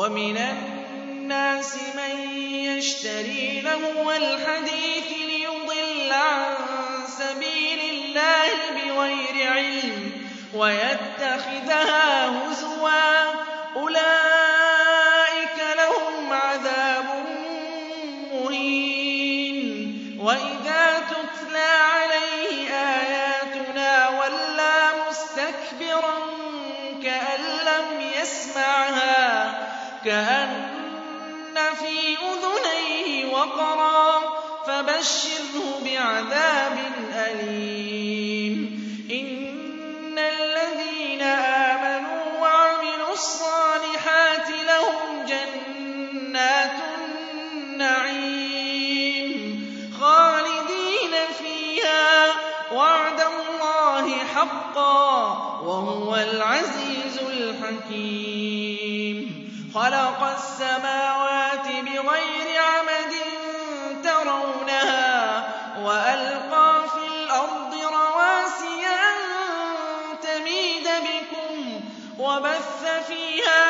ومن الناس من يشتري لهو الحديث ليضل عن سبيل الله بغير علم ويتخذها هزوا فبشره بعذاب أليم. إن الذين آمنوا وعملوا الصالحات لهم جنات النعيم خالدين فيها. وعد الله حقا وهو العزيز الحكيم. خلق السماوات بغير عمد وألقى في الأرض رواسي أن تميد بكم وبث فيها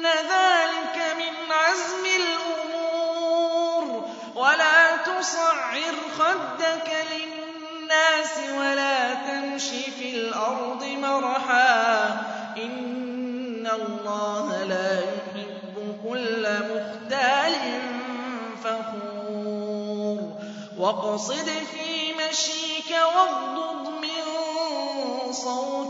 إِنَّ ذَٰلِكَ مِنْ عَزْمِ الْأُمُورِ وَلَا تُصَعِّرْ خَدَّكَ لِلنَّاسِ وَلَا تَمْشِ فِي الْأَرْضِ مَرَحًا ۖ إِنَّ اللَّهَ لَا يُحِبُّ كُلَّ مُخْتَالٍ فَخُورٍ وَاقْصِدْ فِي مَشْيِكَ وَاغْضُضْ مِن صَوْتِكَ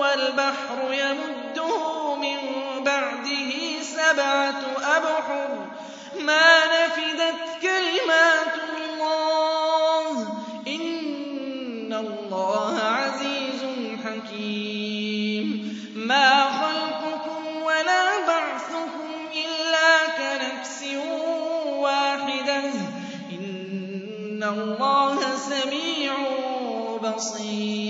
وَالْبَحْرُ يَمُدُّهُ مِن بَعْدِهِ سَبْعَةُ أَبْحُرٍ. مَّا نَفِدَتْ كَلِمَاتُ اللَّهِ ۗ. إِنَّ اللَّهَ عَزِيزٌ حَكِيمٌ. مَّا خَلْقُكُمْ وَلَا بَعْثُكُمْ إِلَّا كَنَفْسٍ وَاحِدَةٍ ۗ. إِنَّ اللَّهَ سَمِيعٌ بَصِيرٌ.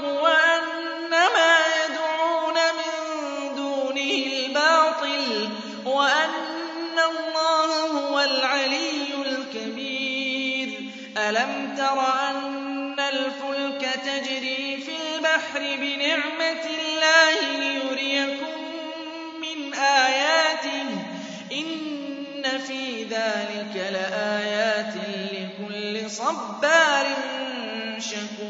الْحَقُّ وَأَنَّ مَا يَدْعُونَ مِن دُونِهِ الْبَاطِلُ وَأَنَّ اللَّهَ هُوَ الْعَلِيُّ الْكَبِيرُ. أَلَمْ تَرَ أَنَّ الْفُلْكَ تَجْرِي فِي الْبَحْرِ بِنِعْمَتِ اللَّهِ لِيُرِيَكُم مِّنْ آيَاتِهِ ۚ؟ إِنَّ فِي ذَٰلِكَ لَآيَاتٍ لِّكُلِّ صَبَّارٍ شَكُورٍ.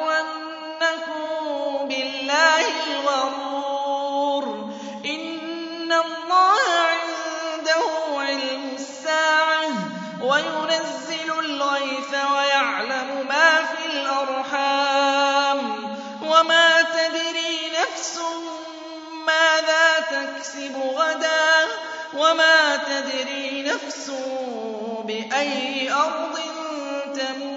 تَدْرِي نَفْسٌ بِأَيِّ أَرْضٍ تَمُوتُ